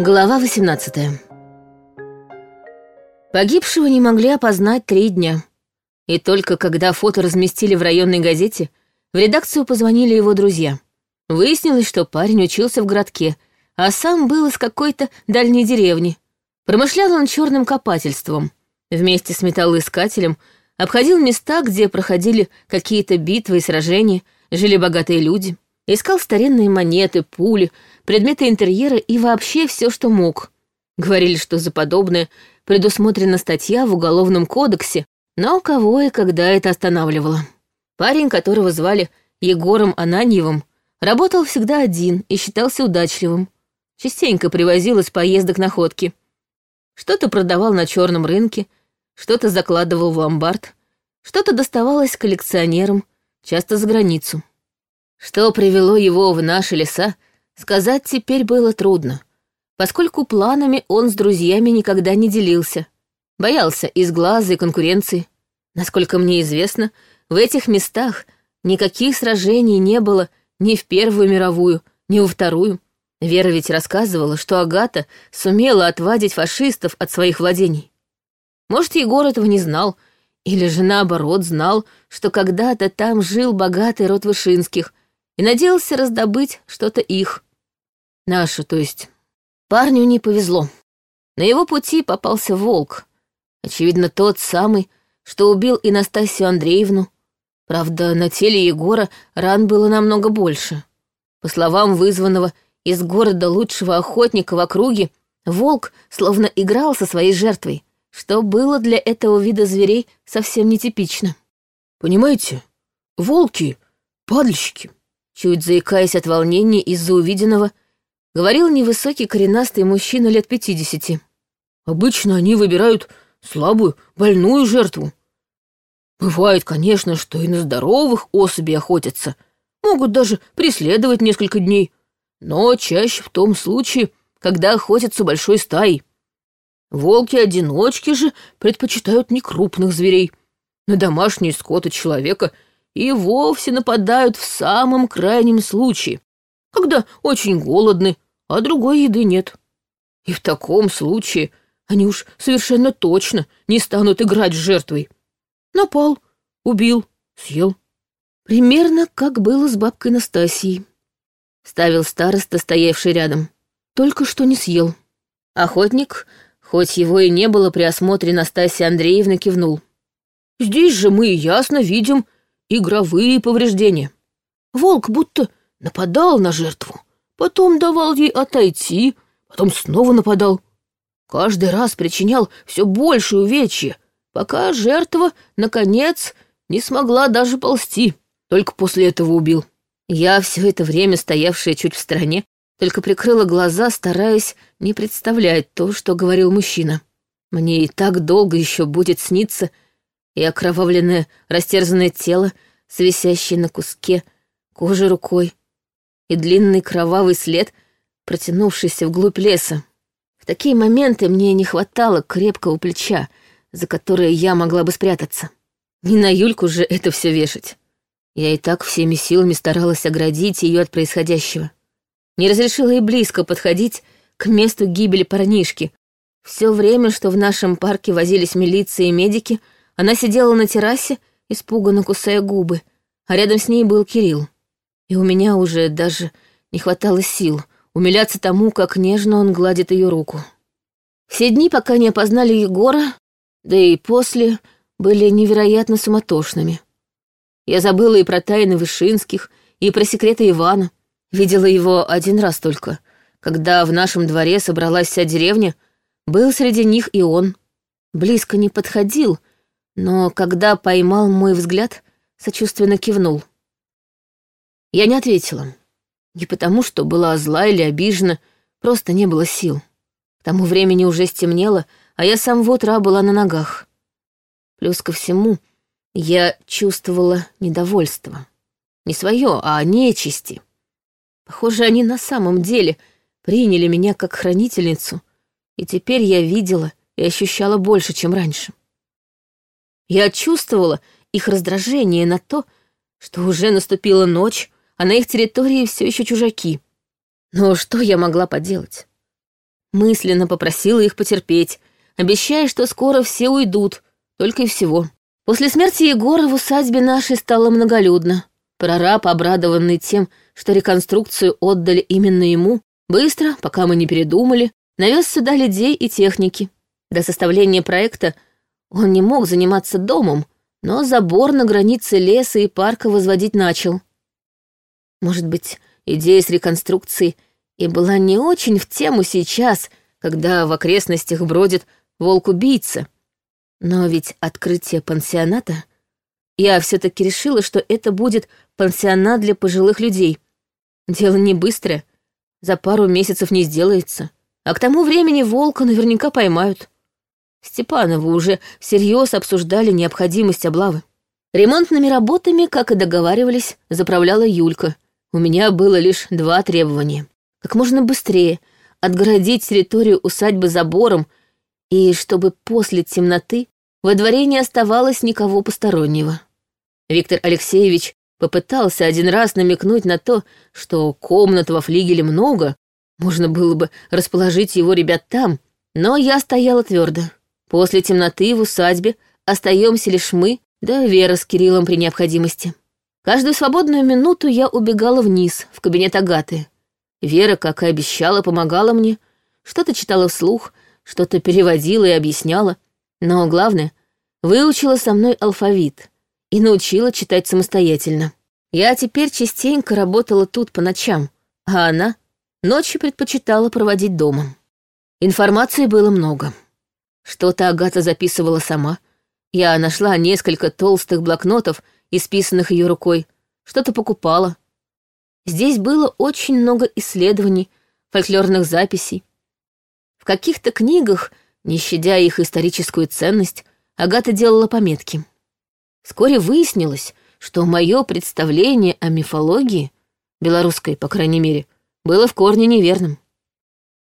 Глава 18 Погибшего не могли опознать три дня. И только когда фото разместили в районной газете, в редакцию позвонили его друзья. Выяснилось, что парень учился в городке, а сам был из какой-то дальней деревни. Промышлял он черным копательством. Вместе с металлоискателем обходил места, где проходили какие-то битвы и сражения, жили богатые люди. Искал старинные монеты, пули, предметы интерьера и вообще все, что мог. Говорили, что за подобное предусмотрена статья в Уголовном кодексе, но кого и когда это останавливало. Парень, которого звали Егором Ананьевым, работал всегда один и считался удачливым. Частенько привозил из поездок находки. Что-то продавал на черном рынке, что-то закладывал в ломбард, что-то доставалось коллекционерам, часто за границу. Что привело его в наши леса, сказать теперь было трудно, поскольку планами он с друзьями никогда не делился. Боялся из глаза и конкуренции. Насколько мне известно, в этих местах никаких сражений не было ни в Первую мировую, ни во Вторую. Вера ведь рассказывала, что Агата сумела отвадить фашистов от своих владений. Может, Егор этого не знал, или же наоборот знал, что когда-то там жил богатый род Вышинских и надеялся раздобыть что-то их. Наше, то есть. Парню не повезло. На его пути попался волк. Очевидно, тот самый, что убил и Настасью Андреевну. Правда, на теле Егора ран было намного больше. По словам вызванного из города лучшего охотника в округе, волк словно играл со своей жертвой, что было для этого вида зверей совсем нетипично. «Понимаете, волки — падальщики», чуть заикаясь от волнения из-за увиденного, говорил невысокий коренастый мужчина лет пятидесяти. «Обычно они выбирают слабую, больную жертву. Бывает, конечно, что и на здоровых особей охотятся, могут даже преследовать несколько дней, но чаще в том случае, когда охотятся большой стаей. Волки-одиночки же предпочитают некрупных зверей. На домашний скот и человека и вовсе нападают в самом крайнем случае, когда очень голодны, а другой еды нет. И в таком случае они уж совершенно точно не станут играть с жертвой. Напал, убил, съел. Примерно как было с бабкой Настасьей. Ставил староста, стоявший рядом. Только что не съел. Охотник, хоть его и не было при осмотре Настасьи Андреевны, кивнул. Здесь же мы ясно видим игровые повреждения. Волк будто нападал на жертву, потом давал ей отойти, потом снова нападал. Каждый раз причинял все больше увечья, пока жертва, наконец, не смогла даже ползти. Только после этого убил. Я, все это время стоявшая чуть в стороне, только прикрыла глаза, стараясь не представлять то, что говорил мужчина. Мне и так долго еще будет сниться и окровавленное, растерзанное тело, свисящее на куске кожи рукой, и длинный кровавый след, протянувшийся вглубь леса. В такие моменты мне не хватало крепкого плеча, за которое я могла бы спрятаться. Не на Юльку же это все вешать. Я и так всеми силами старалась оградить ее от происходящего. Не разрешила и близко подходить к месту гибели парнишки. Все время, что в нашем парке возились милиция и медики, она сидела на террасе, испуганно кусая губы, а рядом с ней был Кирилл. И у меня уже даже не хватало сил умиляться тому, как нежно он гладит ее руку. Все дни, пока не опознали Егора, да и после были невероятно суматошными. Я забыла и про тайны Вышинских, и про секреты Ивана. Видела его один раз только, когда в нашем дворе собралась вся деревня, был среди них и он. Близко не подходил, но когда поймал мой взгляд, сочувственно кивнул. Я не ответила. Не потому, что была зла или обижена, просто не было сил. К тому времени уже стемнело, а я сам в утра была на ногах. Плюс ко всему, я чувствовала недовольство. Не свое, а нечисти. Похоже, они на самом деле приняли меня как хранительницу, и теперь я видела и ощущала больше, чем раньше. Я чувствовала их раздражение на то, что уже наступила ночь, а на их территории все еще чужаки. Но что я могла поделать? Мысленно попросила их потерпеть, обещая, что скоро все уйдут, только и всего. После смерти Егора в усадьбе нашей стало многолюдно. Прораб, обрадованный тем, что реконструкцию отдали именно ему, быстро, пока мы не передумали, навез сюда людей и техники. До составления проекта он не мог заниматься домом, но забор на границе леса и парка возводить начал. Может быть, идея с реконструкцией и была не очень в тему сейчас, когда в окрестностях бродит волк-убийца. Но ведь открытие пансионата... Я все таки решила, что это будет пансионат для пожилых людей. Дело не быстрое, за пару месяцев не сделается. А к тому времени волка наверняка поймают. Степанову уже всерьез обсуждали необходимость облавы. Ремонтными работами, как и договаривались, заправляла Юлька. У меня было лишь два требования. Как можно быстрее отгородить территорию усадьбы забором и чтобы после темноты во дворе не оставалось никого постороннего. Виктор Алексеевич попытался один раз намекнуть на то, что комнат во флигеле много, можно было бы расположить его ребят там, но я стояла твердо. После темноты в усадьбе остаемся лишь мы, да Вера с Кириллом при необходимости. Каждую свободную минуту я убегала вниз, в кабинет Агаты. Вера, как и обещала, помогала мне, что-то читала вслух, что-то переводила и объясняла, но главное, выучила со мной алфавит и научила читать самостоятельно. Я теперь частенько работала тут по ночам, а она ночью предпочитала проводить дома. Информации было много. Что-то Агата записывала сама. Я нашла несколько толстых блокнотов, исписанных ее рукой, что-то покупала. Здесь было очень много исследований, фольклорных записей. В каких-то книгах, не щадя их историческую ценность, Агата делала пометки. Вскоре выяснилось, что мое представление о мифологии, белорусской, по крайней мере, было в корне неверным.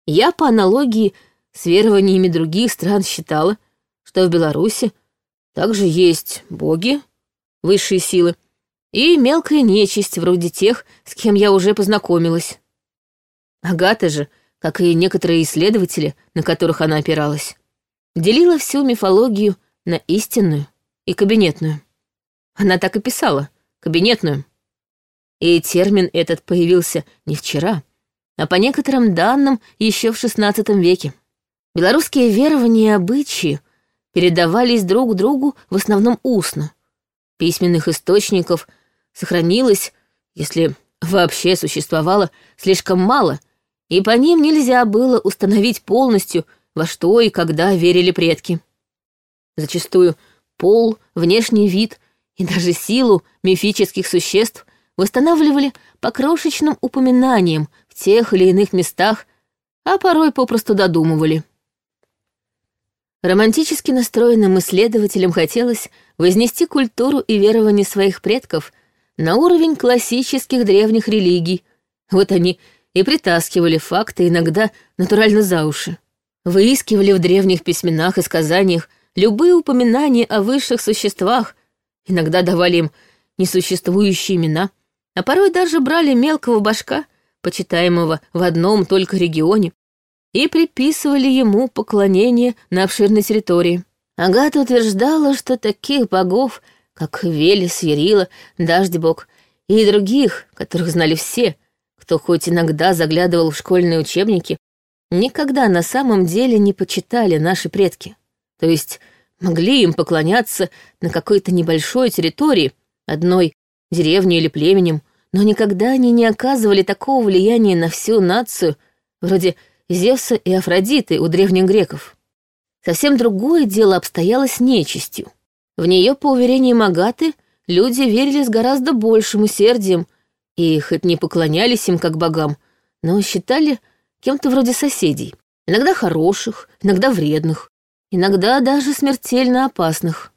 Я по аналогии с верованиями других стран считала, что в Беларуси также есть боги, высшие силы, и мелкая нечисть, вроде тех, с кем я уже познакомилась. Агата же, как и некоторые исследователи, на которых она опиралась, делила всю мифологию на истинную и кабинетную. Она так и писала — кабинетную. И термин этот появился не вчера, а по некоторым данным еще в XVI веке. Белорусские верования и обычаи передавались друг другу в основном устно. Письменных источников сохранилось, если вообще существовало, слишком мало, и по ним нельзя было установить полностью, во что и когда верили предки. Зачастую пол, внешний вид и даже силу мифических существ восстанавливали по крошечным упоминаниям в тех или иных местах, а порой попросту додумывали. Романтически настроенным исследователям хотелось вознести культуру и верования своих предков на уровень классических древних религий. Вот они и притаскивали факты иногда натурально за уши. Выискивали в древних письменах и сказаниях любые упоминания о высших существах, иногда давали им несуществующие имена, а порой даже брали мелкого башка, почитаемого в одном только регионе, и приписывали ему поклонение на обширной территории. Агата утверждала, что таких богов, как Велес, Ярила, Дождебог и других, которых знали все, кто хоть иногда заглядывал в школьные учебники, никогда на самом деле не почитали наши предки. То есть могли им поклоняться на какой-то небольшой территории, одной деревне или племенем, но никогда они не оказывали такого влияния на всю нацию, вроде Зевса и Афродиты у древних греков. Совсем другое дело обстояло с нечистью. В нее, по уверениям Агаты, люди верили с гораздо большим усердием и хоть не поклонялись им как богам, но считали кем-то вроде соседей, иногда хороших, иногда вредных, иногда даже смертельно опасных.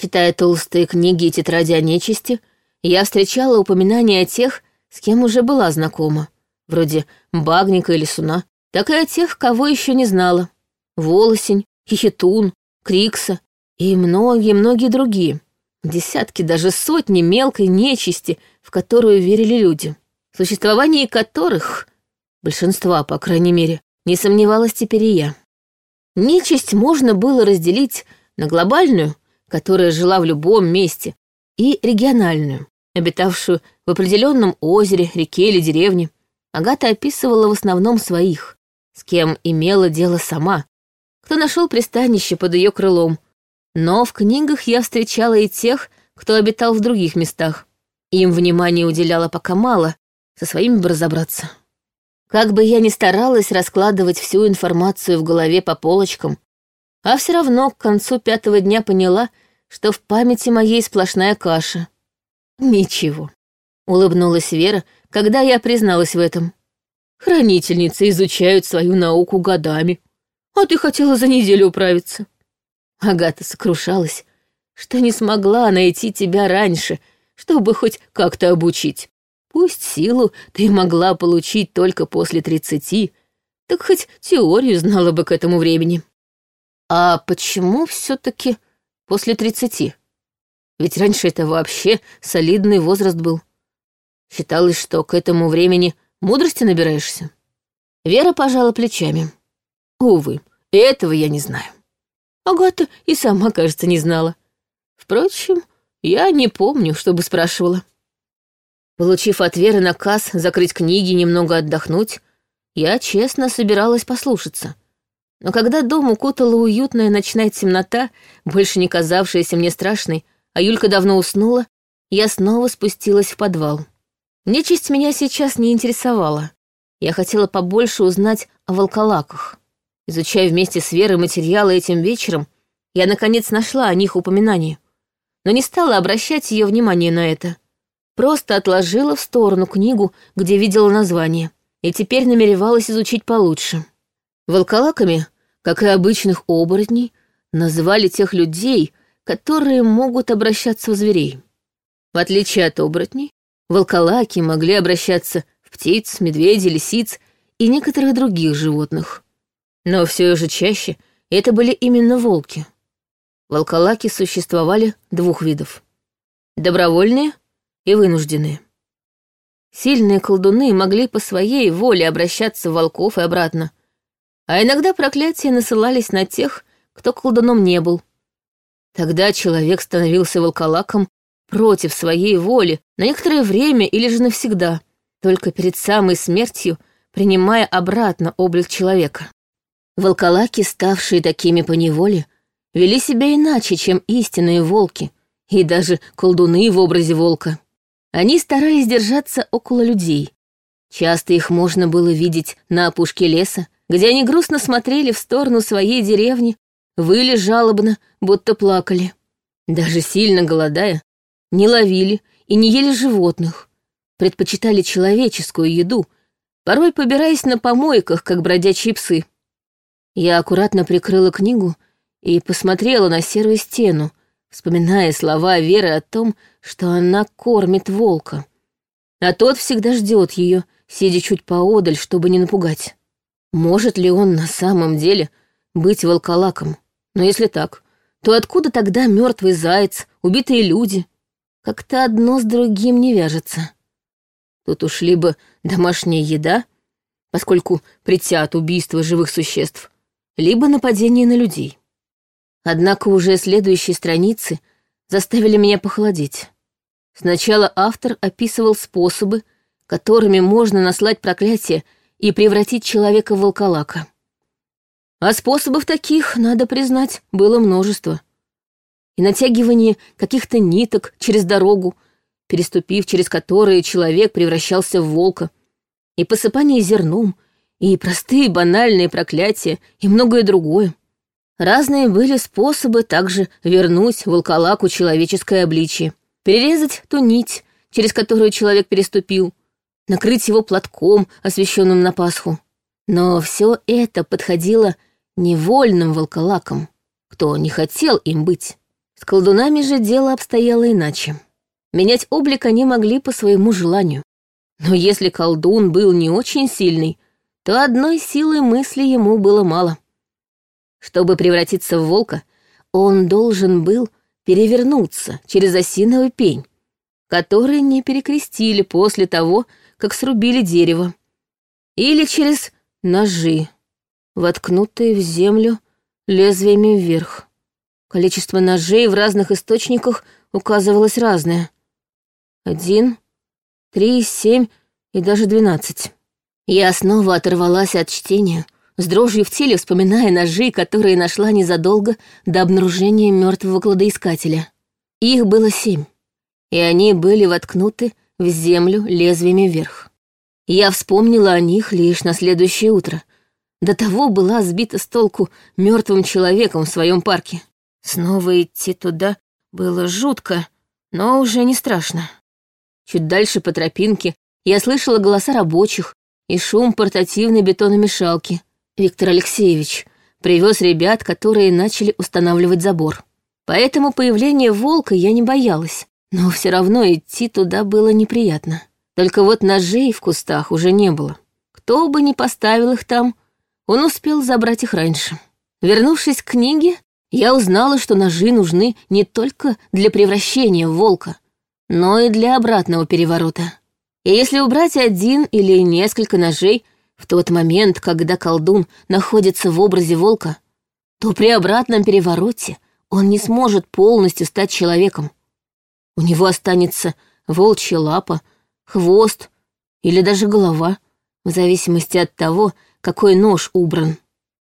Читая толстые книги и тетради о нечисти, я встречала упоминания о тех, с кем уже была знакома вроде Багника или Суна, так и о тех, кого еще не знала. Волосень, Хихетун, Крикса и многие-многие другие. Десятки, даже сотни мелкой нечисти, в которую верили люди. В существовании которых, большинства, по крайней мере, Не сомневалась теперь и я. Нечисть можно было разделить на глобальную, которая жила в любом месте, и региональную, обитавшую в определенном озере, реке или деревне. Агата описывала в основном своих, с кем имела дело сама, кто нашел пристанище под ее крылом. Но в книгах я встречала и тех, кто обитал в других местах. Им внимания уделяла пока мало, со своими бы разобраться. Как бы я ни старалась раскладывать всю информацию в голове по полочкам, а все равно к концу пятого дня поняла, что в памяти моей сплошная каша. Ничего. Улыбнулась Вера, когда я призналась в этом. Хранительницы изучают свою науку годами, а ты хотела за неделю управиться. Агата сокрушалась, что не смогла найти тебя раньше, чтобы хоть как-то обучить. Пусть силу ты могла получить только после тридцати, так хоть теорию знала бы к этому времени. А почему все таки после тридцати? Ведь раньше это вообще солидный возраст был. Считалось, что к этому времени мудрости набираешься. Вера пожала плечами. Увы, этого я не знаю. Агата и сама, кажется, не знала. Впрочем, я не помню, чтобы спрашивала. Получив от Веры наказ закрыть книги и немного отдохнуть, я честно собиралась послушаться. Но когда дом укутала уютная ночная темнота, больше не казавшаяся мне страшной, а Юлька давно уснула, я снова спустилась в подвал. Нечисть меня сейчас не интересовала. Я хотела побольше узнать о волколаках. Изучая вместе с Верой материалы этим вечером, я, наконец, нашла о них упоминание. Но не стала обращать ее внимание на это. Просто отложила в сторону книгу, где видела название, и теперь намеревалась изучить получше. Волколаками, как и обычных оборотней, называли тех людей, которые могут обращаться в зверей. В отличие от оборотней, волколаки могли обращаться в птиц, медведей, лисиц и некоторых других животных. Но все же чаще это были именно волки. Волколаки существовали двух видов. Добровольные и вынужденные. Сильные колдуны могли по своей воле обращаться в волков и обратно, а иногда проклятия насылались на тех, кто колдуном не был — Тогда человек становился волколаком против своей воли на некоторое время или же навсегда, только перед самой смертью принимая обратно облик человека. Волколаки, ставшие такими по неволе, вели себя иначе, чем истинные волки, и даже колдуны в образе волка. Они старались держаться около людей. Часто их можно было видеть на опушке леса, где они грустно смотрели в сторону своей деревни выли жалобно, будто плакали. Даже сильно голодая, не ловили и не ели животных, предпочитали человеческую еду, порой побираясь на помойках, как бродячие псы. Я аккуратно прикрыла книгу и посмотрела на серую стену, вспоминая слова Веры о том, что она кормит волка. А тот всегда ждет ее, сидя чуть поодаль, чтобы не напугать. Может ли он на самом деле быть волколаком? Но если так, то откуда тогда мертвый заяц, убитые люди? Как-то одно с другим не вяжется. Тут уж либо домашняя еда, поскольку притят убийство живых существ, либо нападение на людей. Однако уже следующие страницы заставили меня похолодеть. Сначала автор описывал способы, которыми можно наслать проклятие и превратить человека в волколака. А способов таких, надо признать, было множество. И натягивание каких-то ниток через дорогу, переступив через которые человек превращался в волка, и посыпание зерном, и простые банальные проклятия, и многое другое. Разные были способы также вернуть волколаку человеческое обличие, перерезать ту нить, через которую человек переступил, накрыть его платком, освещенным на Пасху. Но все это подходило невольным волколаком, кто не хотел им быть. С колдунами же дело обстояло иначе. Менять облик они могли по своему желанию. Но если колдун был не очень сильный, то одной силы мысли ему было мало. Чтобы превратиться в волка, он должен был перевернуться через осиновый пень, который не перекрестили после того, как срубили дерево, или через ножи, воткнутые в землю лезвиями вверх. Количество ножей в разных источниках указывалось разное. Один, три, семь и даже двенадцать. Я снова оторвалась от чтения, с дрожью в теле вспоминая ножи, которые нашла незадолго до обнаружения мертвого кладоискателя. Их было семь, и они были воткнуты в землю лезвиями вверх. Я вспомнила о них лишь на следующее утро. До того была сбита с толку мертвым человеком в своем парке. Снова идти туда было жутко, но уже не страшно. Чуть дальше по тропинке я слышала голоса рабочих и шум портативной бетономешалки. Виктор Алексеевич привез ребят, которые начали устанавливать забор. Поэтому появление волка я не боялась, но все равно идти туда было неприятно. Только вот ножей в кустах уже не было. Кто бы ни поставил их там, он успел забрать их раньше. Вернувшись к книге, я узнала, что ножи нужны не только для превращения в волка, но и для обратного переворота. И если убрать один или несколько ножей в тот момент, когда колдун находится в образе волка, то при обратном перевороте он не сможет полностью стать человеком. У него останется волчья лапа, хвост или даже голова, в зависимости от того, какой нож убран.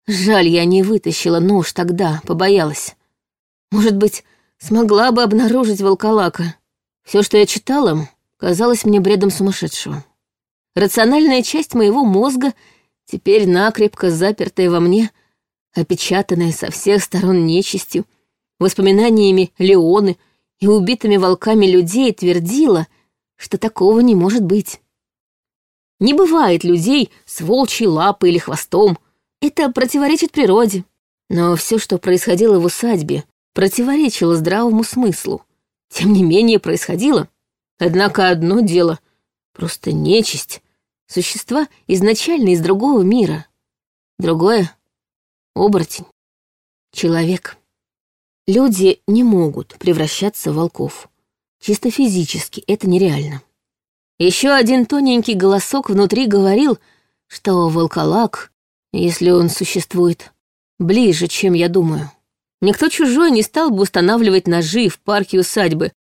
Жаль, я не вытащила нож тогда, побоялась. Может быть, смогла бы обнаружить волколака. Все, что я читала, казалось мне бредом сумасшедшего. Рациональная часть моего мозга, теперь накрепко запертая во мне, опечатанная со всех сторон нечистью, воспоминаниями Леоны и убитыми волками людей, твердила, что такого не может быть. Не бывает людей с волчьей лапой или хвостом. Это противоречит природе. Но все, что происходило в усадьбе, противоречило здравому смыслу. Тем не менее, происходило. Однако одно дело — просто нечисть, существа изначально из другого мира. Другое — оборотень, человек. Люди не могут превращаться в волков. Чисто физически это нереально. Еще один тоненький голосок внутри говорил, что волколак, если он существует, ближе, чем я думаю. Никто чужой не стал бы устанавливать ножи в парке усадьбы,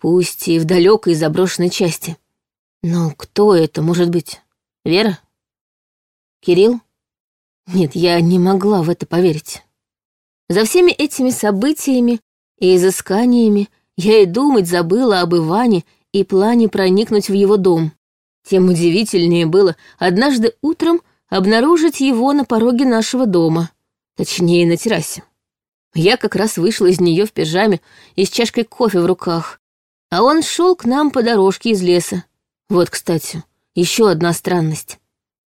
пусть и в далекой заброшенной части. Но кто это может быть? Вера? Кирилл? Нет, я не могла в это поверить. За всеми этими событиями и изысканиями я и думать забыла об Иване и плане проникнуть в его дом. Тем удивительнее было однажды утром обнаружить его на пороге нашего дома, точнее, на террасе. Я как раз вышла из нее в пижаме и с чашкой кофе в руках, а он шел к нам по дорожке из леса. Вот, кстати, еще одна странность.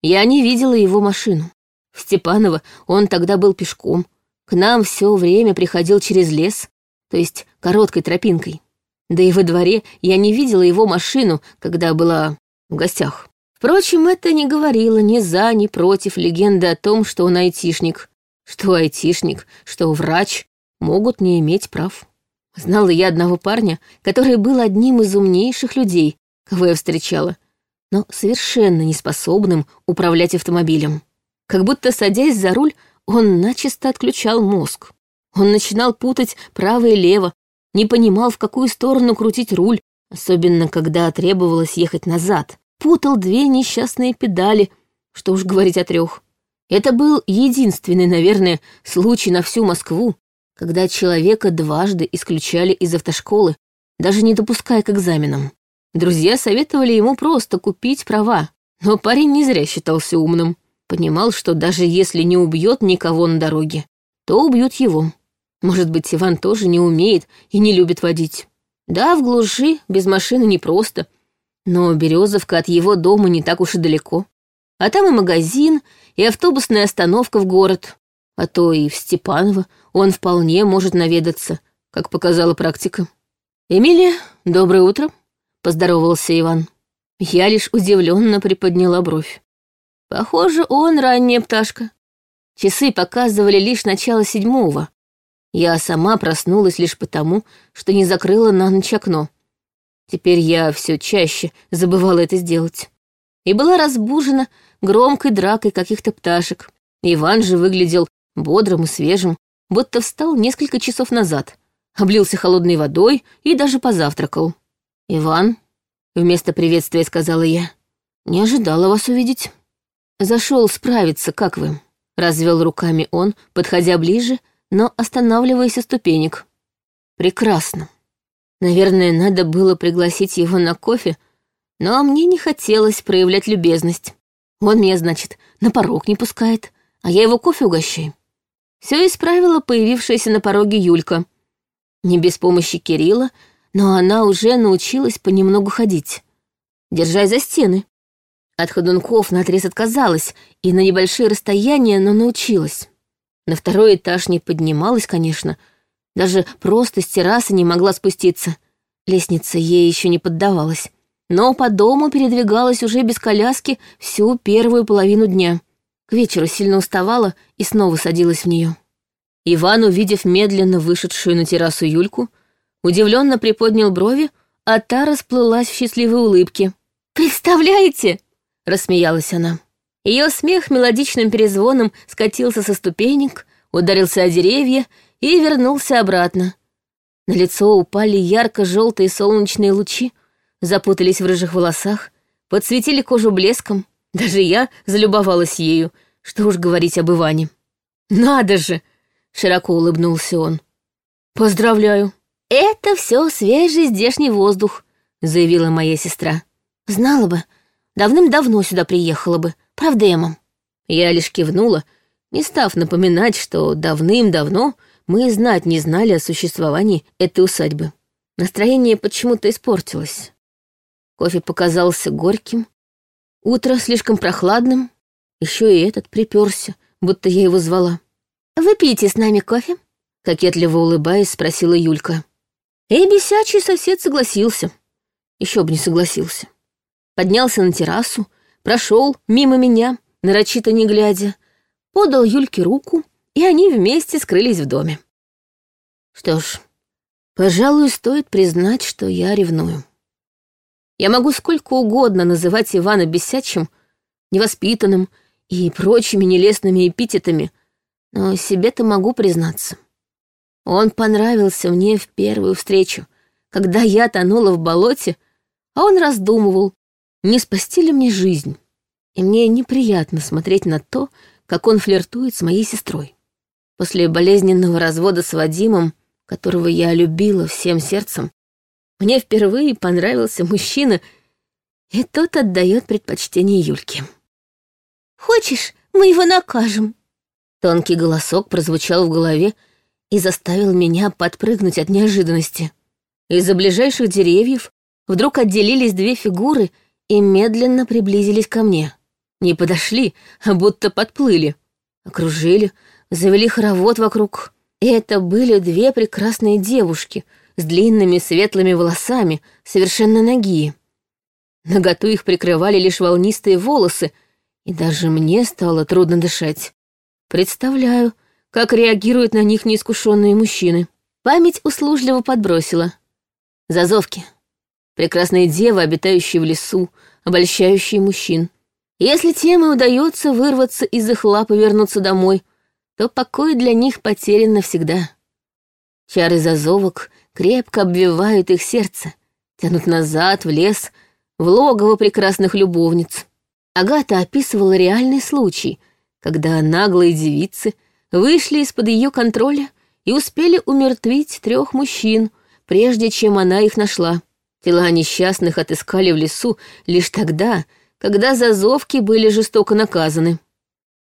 Я не видела его машину. В Степаново он тогда был пешком. К нам все время приходил через лес, то есть короткой тропинкой. Да и во дворе я не видела его машину, когда была в гостях. Впрочем, это не говорило ни за, ни против легенды о том, что он айтишник, что айтишник, что врач могут не иметь прав. Знала я одного парня, который был одним из умнейших людей, кого я встречала, но совершенно неспособным управлять автомобилем. Как будто, садясь за руль, он начисто отключал мозг. Он начинал путать право и лево, не понимал, в какую сторону крутить руль, особенно когда требовалось ехать назад. Путал две несчастные педали, что уж говорить о трех. Это был единственный, наверное, случай на всю Москву, когда человека дважды исключали из автошколы, даже не допуская к экзаменам. Друзья советовали ему просто купить права, но парень не зря считался умным. Понимал, что даже если не убьет никого на дороге, то убьют его. Может быть, Иван тоже не умеет и не любит водить. Да, в глуши, без машины непросто. Но Березовка от его дома не так уж и далеко. А там и магазин, и автобусная остановка в город. А то и в Степаново он вполне может наведаться, как показала практика. «Эмилия, доброе утро», — поздоровался Иван. Я лишь удивленно приподняла бровь. Похоже, он ранняя пташка. Часы показывали лишь начало седьмого, я сама проснулась лишь потому, что не закрыла на ночь окно. Теперь я все чаще забывала это сделать. И была разбужена громкой дракой каких-то пташек. Иван же выглядел бодрым и свежим, будто встал несколько часов назад, облился холодной водой и даже позавтракал. «Иван», — вместо приветствия сказала я, — «не ожидала вас увидеть». «Зашел справиться, как вы?» — развел руками он, подходя ближе, но останавливаясь у ступенек. «Прекрасно. Наверное, надо было пригласить его на кофе, но мне не хотелось проявлять любезность. Он меня, значит, на порог не пускает, а я его кофе угощаю. Все исправила появившаяся на пороге Юлька. Не без помощи Кирилла, но она уже научилась понемногу ходить. Держась за стены. От ходунков наотрез отказалась и на небольшие расстояния, но научилась. На второй этаж не поднималась, конечно, даже просто с террасы не могла спуститься. Лестница ей еще не поддавалась. Но по дому передвигалась уже без коляски всю первую половину дня. К вечеру сильно уставала и снова садилась в нее. Иван, увидев медленно вышедшую на террасу Юльку, удивленно приподнял брови, а та расплылась в счастливой улыбке. «Представляете?» — рассмеялась она. Ее смех мелодичным перезвоном скатился со ступенек, ударился о деревья и вернулся обратно. На лицо упали ярко-желтые солнечные лучи, запутались в рыжих волосах, подсветили кожу блеском. Даже я залюбовалась ею, что уж говорить об Иване. «Надо же!» — широко улыбнулся он. «Поздравляю!» «Это все свежий здешний воздух», — заявила моя сестра. «Знала бы, давным-давно сюда приехала бы, правда, Эмма?» Я лишь кивнула, не став напоминать, что давным-давно мы знать не знали о существовании этой усадьбы. Настроение почему-то испортилось. Кофе показался горьким, утро слишком прохладным, еще и этот приперся, будто я его звала. «Выпейте с нами кофе?» — кокетливо улыбаясь, спросила Юлька. И бесячий сосед согласился. Еще бы не согласился. Поднялся на террасу, прошел мимо меня, нарочито не глядя, подал Юльке руку, и они вместе скрылись в доме. Что ж, пожалуй, стоит признать, что я ревную. Я могу сколько угодно называть Ивана бесячим, невоспитанным и прочими нелестными эпитетами, но себе-то могу признаться. Он понравился мне в первую встречу, когда я тонула в болоте, а он раздумывал, не спасти ли мне жизнь. И мне неприятно смотреть на то, как он флиртует с моей сестрой. После болезненного развода с Вадимом, которого я любила всем сердцем, мне впервые понравился мужчина, и тот отдает предпочтение Юльке. «Хочешь, мы его накажем?» Тонкий голосок прозвучал в голове, и заставил меня подпрыгнуть от неожиданности. Из-за ближайших деревьев вдруг отделились две фигуры и медленно приблизились ко мне. Не подошли, а будто подплыли. Окружили, завели хоровод вокруг. И это были две прекрасные девушки с длинными светлыми волосами, совершенно ноги. Наготу их прикрывали лишь волнистые волосы, и даже мне стало трудно дышать. Представляю, как реагируют на них неискушенные мужчины. Память услужливо подбросила. Зазовки. Прекрасные девы, обитающие в лесу, обольщающие мужчин. Если тем удается вырваться из их лап и вернуться домой, то покой для них потерян навсегда. Чары зазовок крепко обвивают их сердце, тянут назад, в лес, в логово прекрасных любовниц. Агата описывала реальный случай, когда наглые девицы — вышли из-под ее контроля и успели умертвить трех мужчин, прежде чем она их нашла. Тела несчастных отыскали в лесу лишь тогда, когда зазовки были жестоко наказаны.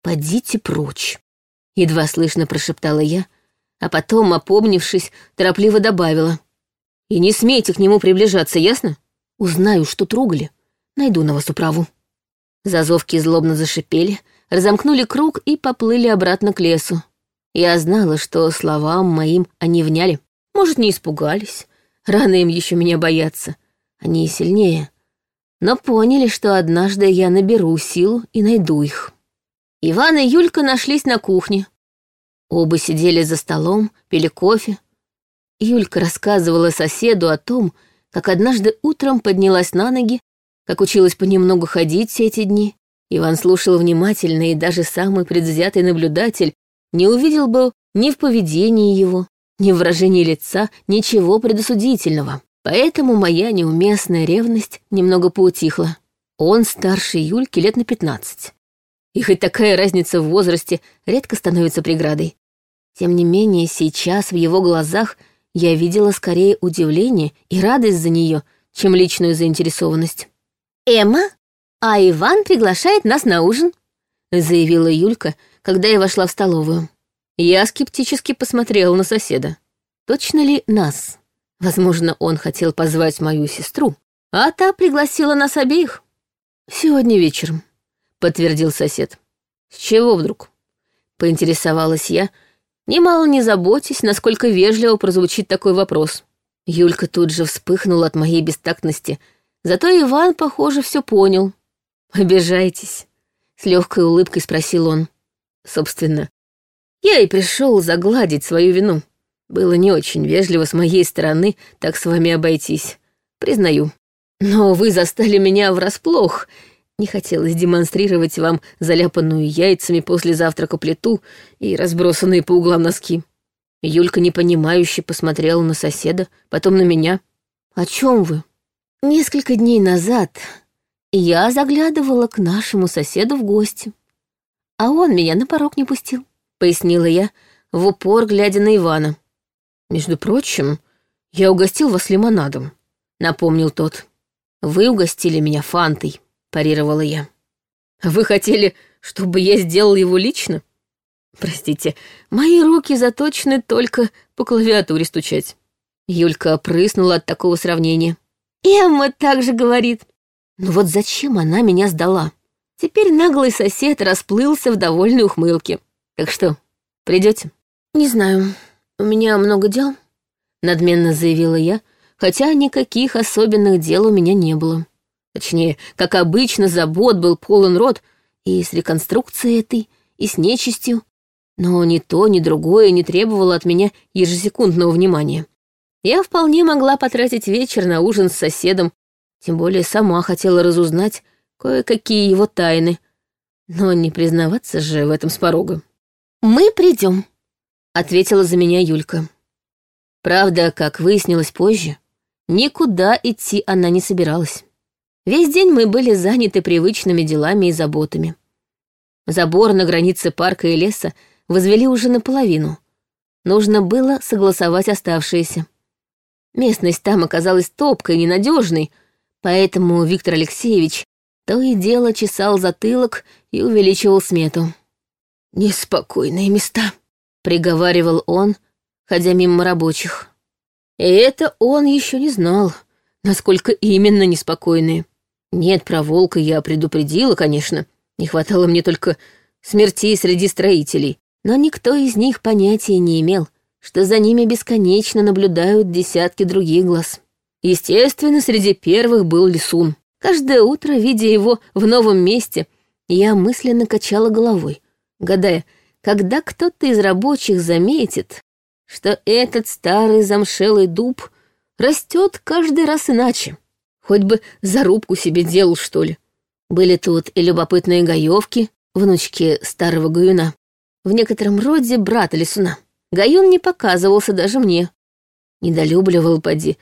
«Подите прочь», — едва слышно прошептала я, а потом, опомнившись, торопливо добавила. «И не смейте к нему приближаться, ясно? Узнаю, что трогали, найду на вас управу». Зазовки злобно зашипели, разомкнули круг и поплыли обратно к лесу. Я знала, что словам моим они вняли. Может, не испугались. Рано им еще меня бояться. Они сильнее. Но поняли, что однажды я наберу силу и найду их. Иван и Юлька нашлись на кухне. Оба сидели за столом, пили кофе. Юлька рассказывала соседу о том, как однажды утром поднялась на ноги, как училась понемногу ходить все эти дни, Иван слушал внимательно, и даже самый предвзятый наблюдатель не увидел бы ни в поведении его, ни в выражении лица ничего предосудительного. Поэтому моя неуместная ревность немного поутихла. Он старше Юльки лет на пятнадцать. И хоть такая разница в возрасте редко становится преградой. Тем не менее, сейчас в его глазах я видела скорее удивление и радость за нее, чем личную заинтересованность. «Эмма, а Иван приглашает нас на ужин», — заявила Юлька, когда я вошла в столовую. Я скептически посмотрела на соседа. Точно ли нас? Возможно, он хотел позвать мою сестру, а та пригласила нас обеих. «Сегодня вечером», — подтвердил сосед. «С чего вдруг?» — поинтересовалась я, немало не заботясь, насколько вежливо прозвучит такой вопрос. Юлька тут же вспыхнула от моей бестактности, зато Иван, похоже, все понял. «Обижайтесь?» — с легкой улыбкой спросил он. «Собственно, я и пришел загладить свою вину». Было не очень вежливо с моей стороны так с вами обойтись, признаю. Но вы застали меня врасплох. Не хотелось демонстрировать вам заляпанную яйцами после завтрака плиту и разбросанные по углам носки. Юлька непонимающе посмотрела на соседа, потом на меня. «О чем вы?» «Несколько дней назад я заглядывала к нашему соседу в гости, а он меня на порог не пустил», — пояснила я, в упор глядя на Ивана. «Между прочим, я угостил вас лимонадом», — напомнил тот. «Вы угостили меня фантой», — парировала я. «Вы хотели, чтобы я сделал его лично?» «Простите, мои руки заточены только по клавиатуре стучать». Юлька прыснула от такого сравнения. «Эмма также говорит. Ну вот зачем она меня сдала?» Теперь наглый сосед расплылся в довольной ухмылке. «Так что, придете? «Не знаю», «У меня много дел», — надменно заявила я, хотя никаких особенных дел у меня не было. Точнее, как обычно, забот был полон рот и с реконструкцией этой, и с нечистью, но ни то, ни другое не требовало от меня ежесекундного внимания. Я вполне могла потратить вечер на ужин с соседом, тем более сама хотела разузнать кое-какие его тайны, но не признаваться же в этом с порога. «Мы придем», ответила за меня Юлька. Правда, как выяснилось позже, никуда идти она не собиралась. Весь день мы были заняты привычными делами и заботами. Забор на границе парка и леса возвели уже наполовину. Нужно было согласовать оставшиеся. Местность там оказалась топкой, ненадежной, поэтому Виктор Алексеевич то и дело чесал затылок и увеличивал смету. «Неспокойные места», приговаривал он, ходя мимо рабочих. И это он еще не знал, насколько именно неспокойные. Нет, про волка я предупредила, конечно. Не хватало мне только смертей среди строителей, но никто из них понятия не имел, что за ними бесконечно наблюдают десятки других глаз. Естественно, среди первых был Лисун. Каждое утро, видя его в новом месте, я мысленно качала головой, гадая, когда кто-то из рабочих заметит, что этот старый замшелый дуб растет каждый раз иначе. Хоть бы зарубку себе делал, что ли. Были тут и любопытные гаевки, внучки старого гаюна. В некотором роде брата лесуна. Гаюн не показывался даже мне. Недолюбливал поди,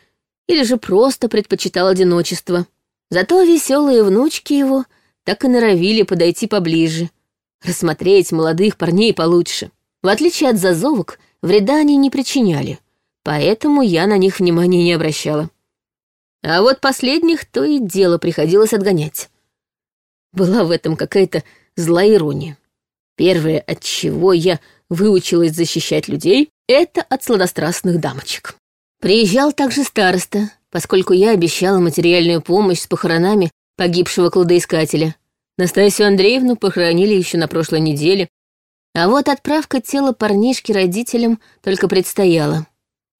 или же просто предпочитал одиночество. Зато веселые внучки его так и норовили подойти поближе — рассмотреть молодых парней получше. В отличие от зазовок, вреда они не причиняли, поэтому я на них внимания не обращала. А вот последних то и дело приходилось отгонять. Была в этом какая-то злая ирония. Первое, от чего я выучилась защищать людей, это от сладострастных дамочек. Приезжал также староста, поскольку я обещала материальную помощь с похоронами погибшего кладоискателя. Настасью Андреевну похоронили еще на прошлой неделе, а вот отправка тела парнишки родителям только предстояла.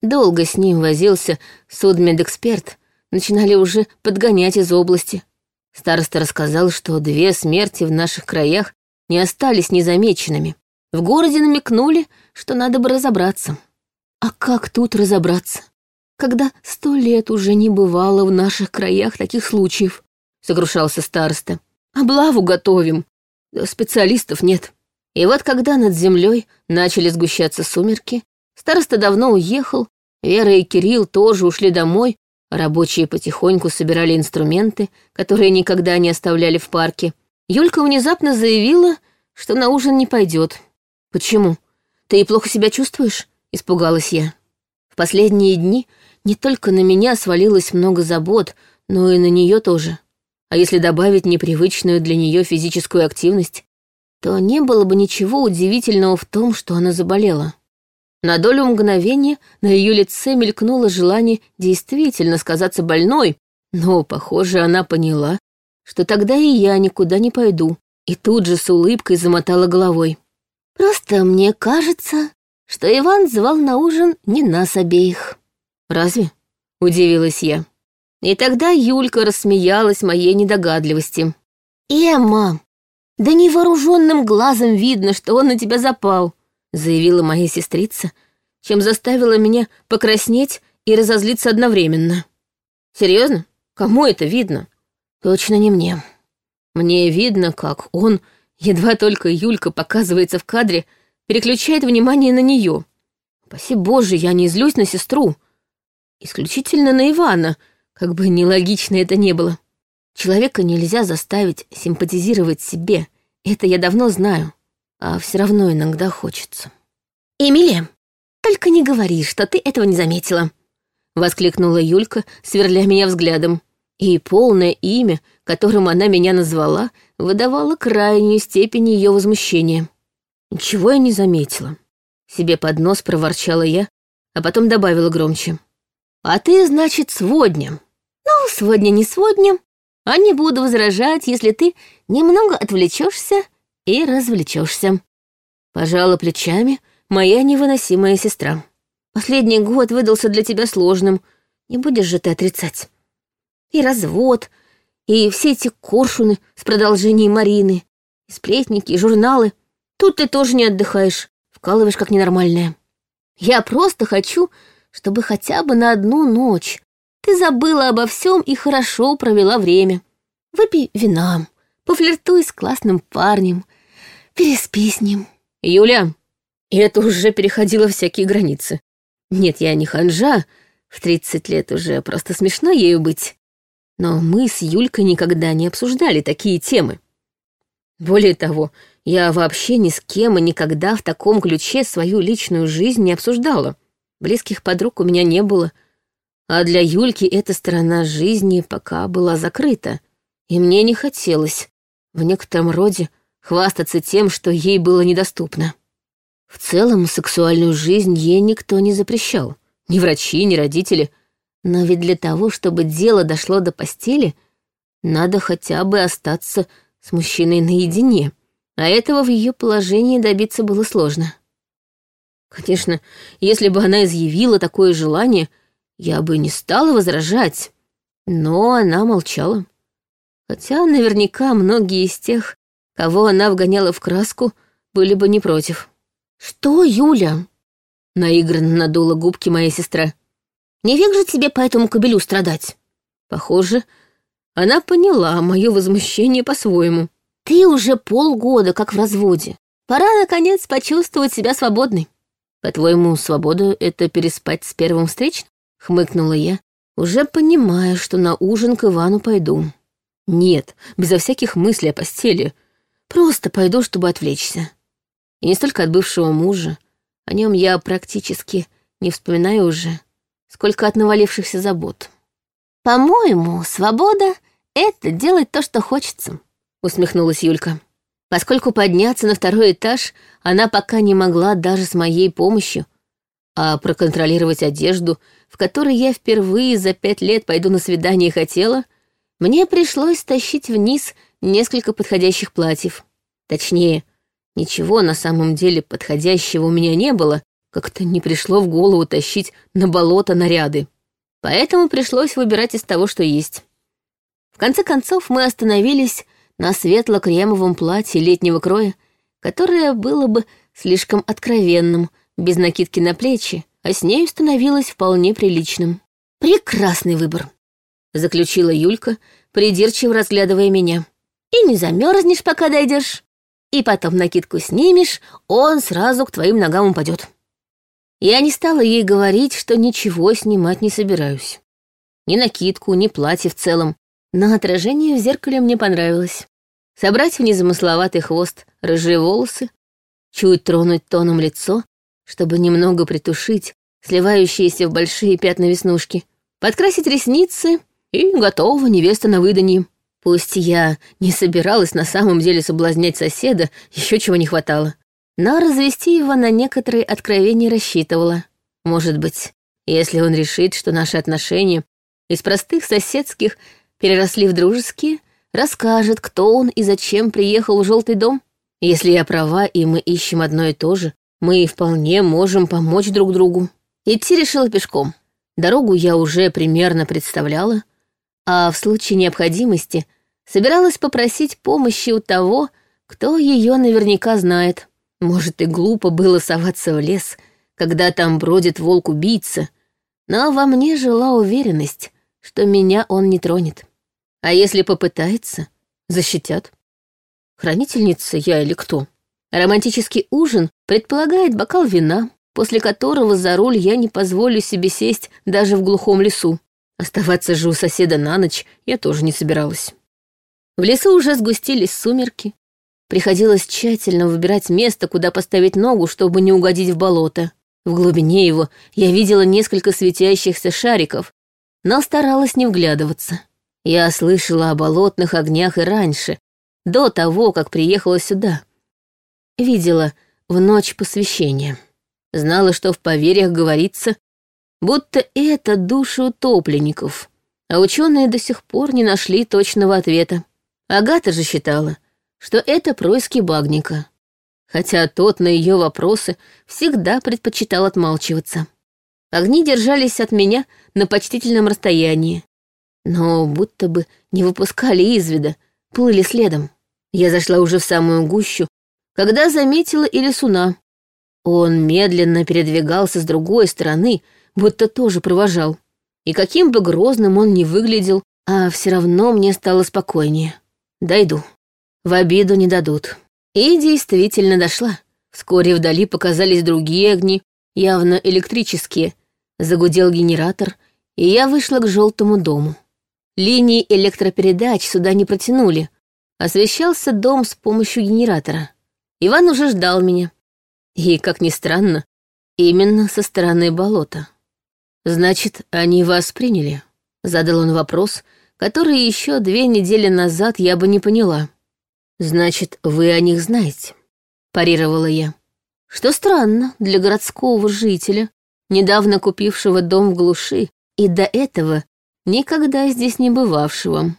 Долго с ним возился судмедэксперт, начинали уже подгонять из области. Староста рассказал, что две смерти в наших краях не остались незамеченными. В городе намекнули, что надо бы разобраться. А как тут разобраться, когда сто лет уже не бывало в наших краях таких случаев, сокрушался староста. Облаву готовим. Специалистов нет. И вот когда над землей начали сгущаться сумерки, староста давно уехал, Вера и Кирилл тоже ушли домой, рабочие потихоньку собирали инструменты, которые никогда не оставляли в парке. Юлька внезапно заявила, что на ужин не пойдет. «Почему? Ты плохо себя чувствуешь?» — испугалась я. В последние дни не только на меня свалилось много забот, но и на нее тоже. А если добавить непривычную для нее физическую активность, то не было бы ничего удивительного в том, что она заболела. На долю мгновения на ее лице мелькнуло желание действительно сказаться больной, но, похоже, она поняла, что тогда и я никуда не пойду, и тут же с улыбкой замотала головой. «Просто мне кажется, что Иван звал на ужин не нас обеих». «Разве?» — удивилась я. И тогда Юлька рассмеялась моей недогадливости. «Эмма, да невооруженным глазом видно, что он на тебя запал», заявила моя сестрица, чем заставила меня покраснеть и разозлиться одновременно. «Серьезно? Кому это видно?» «Точно не мне. Мне видно, как он, едва только Юлька показывается в кадре, переключает внимание на нее. Спаси Боже, я не злюсь на сестру. Исключительно на Ивана — как бы нелогично это не было. Человека нельзя заставить симпатизировать себе, это я давно знаю, а все равно иногда хочется. «Эмилия, только не говори, что ты этого не заметила», — воскликнула Юлька, сверля меня взглядом. И полное имя, которым она меня назвала, выдавало крайнюю степень ее возмущения. Ничего я не заметила. Себе под нос проворчала я, а потом добавила громче. «А ты, значит, сводня. Ну, сегодня не сегодня, а не буду возражать, если ты немного отвлечешься и развлечешься. Пожала плечами моя невыносимая сестра. Последний год выдался для тебя сложным, не будешь же ты отрицать. И развод, и все эти коршуны с продолжением Марины, и сплетники, и журналы. Тут ты тоже не отдыхаешь, вкалываешь как ненормальная. Я просто хочу, чтобы хотя бы на одну ночь ты забыла обо всем и хорошо провела время. Выпей вина, пофлиртуй с классным парнем, переспи с ним. Юля, это уже переходило всякие границы. Нет, я не ханжа, в 30 лет уже просто смешно ею быть. Но мы с Юлькой никогда не обсуждали такие темы. Более того, я вообще ни с кем и никогда в таком ключе свою личную жизнь не обсуждала. Близких подруг у меня не было — а для Юльки эта сторона жизни пока была закрыта, и мне не хотелось в некотором роде хвастаться тем, что ей было недоступно. В целом, сексуальную жизнь ей никто не запрещал, ни врачи, ни родители, но ведь для того, чтобы дело дошло до постели, надо хотя бы остаться с мужчиной наедине, а этого в ее положении добиться было сложно. Конечно, если бы она изъявила такое желание — я бы не стала возражать, но она молчала. Хотя наверняка многие из тех, кого она вгоняла в краску, были бы не против. «Что, Юля?» — наигранно надула губки моя сестра. «Не век же тебе по этому кобелю страдать?» Похоже, она поняла мое возмущение по-своему. «Ты уже полгода как в разводе. Пора, наконец, почувствовать себя свободной». «По-твоему, свобода — это переспать с первым встречным?» хмыкнула я, уже понимая, что на ужин к Ивану пойду. Нет, безо всяких мыслей о постели. Просто пойду, чтобы отвлечься. И не столько от бывшего мужа, о нем я практически не вспоминаю уже, сколько от навалившихся забот. «По-моему, свобода — это делать то, что хочется», — усмехнулась Юлька. Поскольку подняться на второй этаж она пока не могла даже с моей помощью, а проконтролировать одежду, в которой я впервые за пять лет пойду на свидание хотела, мне пришлось тащить вниз несколько подходящих платьев. Точнее, ничего на самом деле подходящего у меня не было, как-то не пришло в голову тащить на болото наряды. Поэтому пришлось выбирать из того, что есть. В конце концов мы остановились на светло-кремовом платье летнего кроя, которое было бы слишком откровенным — без накидки на плечи, а с нею становилось вполне приличным. «Прекрасный выбор», — заключила Юлька, придирчиво разглядывая меня. И не замерзнешь, пока дойдешь. И потом накидку снимешь, он сразу к твоим ногам упадет. Я не стала ей говорить, что ничего снимать не собираюсь. Ни накидку, ни платье в целом. Но отражение в зеркале мне понравилось. Собрать в незамысловатый хвост рыжие волосы, чуть тронуть тоном лицо, чтобы немного притушить сливающиеся в большие пятна веснушки, подкрасить ресницы и готова невеста на выданье. Пусть я не собиралась на самом деле соблазнять соседа, еще чего не хватало но развести его на некоторые откровения рассчитывала. Может быть, если он решит, что наши отношения из простых соседских переросли в дружеские, расскажет, кто он и зачем приехал в желтый дом. Если я права, и мы ищем одно и то же, мы вполне можем помочь друг другу. Идти решила пешком. Дорогу я уже примерно представляла, а в случае необходимости собиралась попросить помощи у того, кто ее наверняка знает. Может, и глупо было соваться в лес, когда там бродит волк-убийца, но во мне жила уверенность, что меня он не тронет. А если попытается, защитят. Хранительница я или кто? Романтический ужин предполагает бокал вина, после которого за руль я не позволю себе сесть даже в глухом лесу. Оставаться же у соседа на ночь я тоже не собиралась. В лесу уже сгустились сумерки, Приходилось тщательно выбирать место, куда поставить ногу, чтобы не угодить в болото. В глубине его я видела несколько светящихся шариков, но старалась не вглядываться. Я слышала о болотных огнях и раньше, до того, как приехала сюда. Видела в ночь посвящения. Знала, что в поверьях говорится, будто это души утопленников, а ученые до сих пор не нашли точного ответа. Агата же считала, что это происки багника, хотя тот на ее вопросы всегда предпочитал отмалчиваться. Огни держались от меня на почтительном расстоянии, но будто бы не выпускали из вида, плыли следом. Я зашла уже в самую гущу, когда заметила Илисуна. Он медленно передвигался с другой стороны, будто тоже провожал. И каким бы грозным он ни выглядел, а все равно мне стало спокойнее. Дойду. В обиду не дадут. И действительно дошла. Вскоре вдали показались другие огни, явно электрические. Загудел генератор, и я вышла к желтому дому. Линии электропередач сюда не протянули. Освещался дом с помощью генератора. Иван уже ждал меня. И, как ни странно, именно со стороны болота. «Значит, они вас приняли?» Задал он вопрос, который еще две недели назад я бы не поняла. «Значит, вы о них знаете», — парировала я. Что странно для городского жителя, недавно купившего дом в глуши и до этого никогда здесь не бывавшего.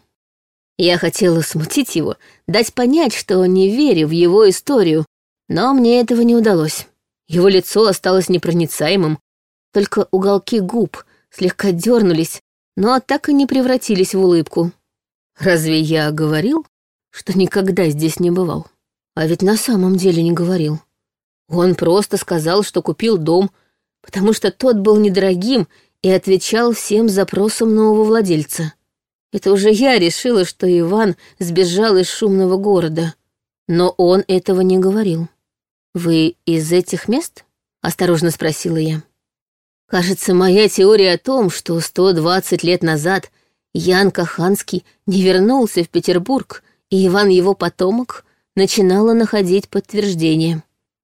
Я хотела смутить его, дать понять, что не верю в его историю, но мне этого не удалось. Его лицо осталось непроницаемым, только уголки губ слегка дернулись, но так и не превратились в улыбку. «Разве я говорил, что никогда здесь не бывал. А ведь на самом деле не говорил. Он просто сказал, что купил дом, потому что тот был недорогим и отвечал всем запросам нового владельца. Это уже я решила, что Иван сбежал из шумного города. Но он этого не говорил. «Вы из этих мест?» — осторожно спросила я. Кажется, моя теория о том, что 120 лет назад Ян Каханский не вернулся в Петербург и Иван его потомок начинала находить подтверждение.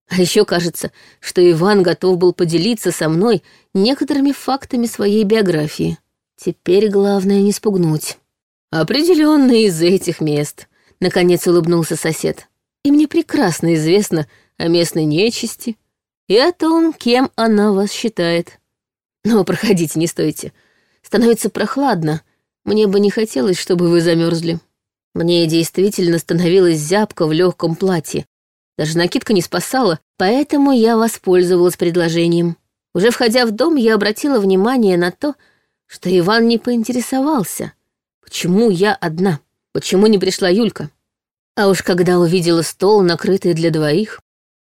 А еще кажется, что Иван готов был поделиться со мной некоторыми фактами своей биографии. Теперь главное не спугнуть. Определенно из этих мест, наконец улыбнулся сосед. И мне прекрасно известно о местной нечисти и о том, кем она вас считает. Но проходите, не стойте. Становится прохладно. Мне бы не хотелось, чтобы вы замерзли. Мне действительно становилось зябко в легком платье. Даже накидка не спасала, поэтому я воспользовалась предложением. Уже входя в дом, я обратила внимание на то, что Иван не поинтересовался, почему я одна, почему не пришла Юлька. А уж когда увидела стол, накрытый для двоих,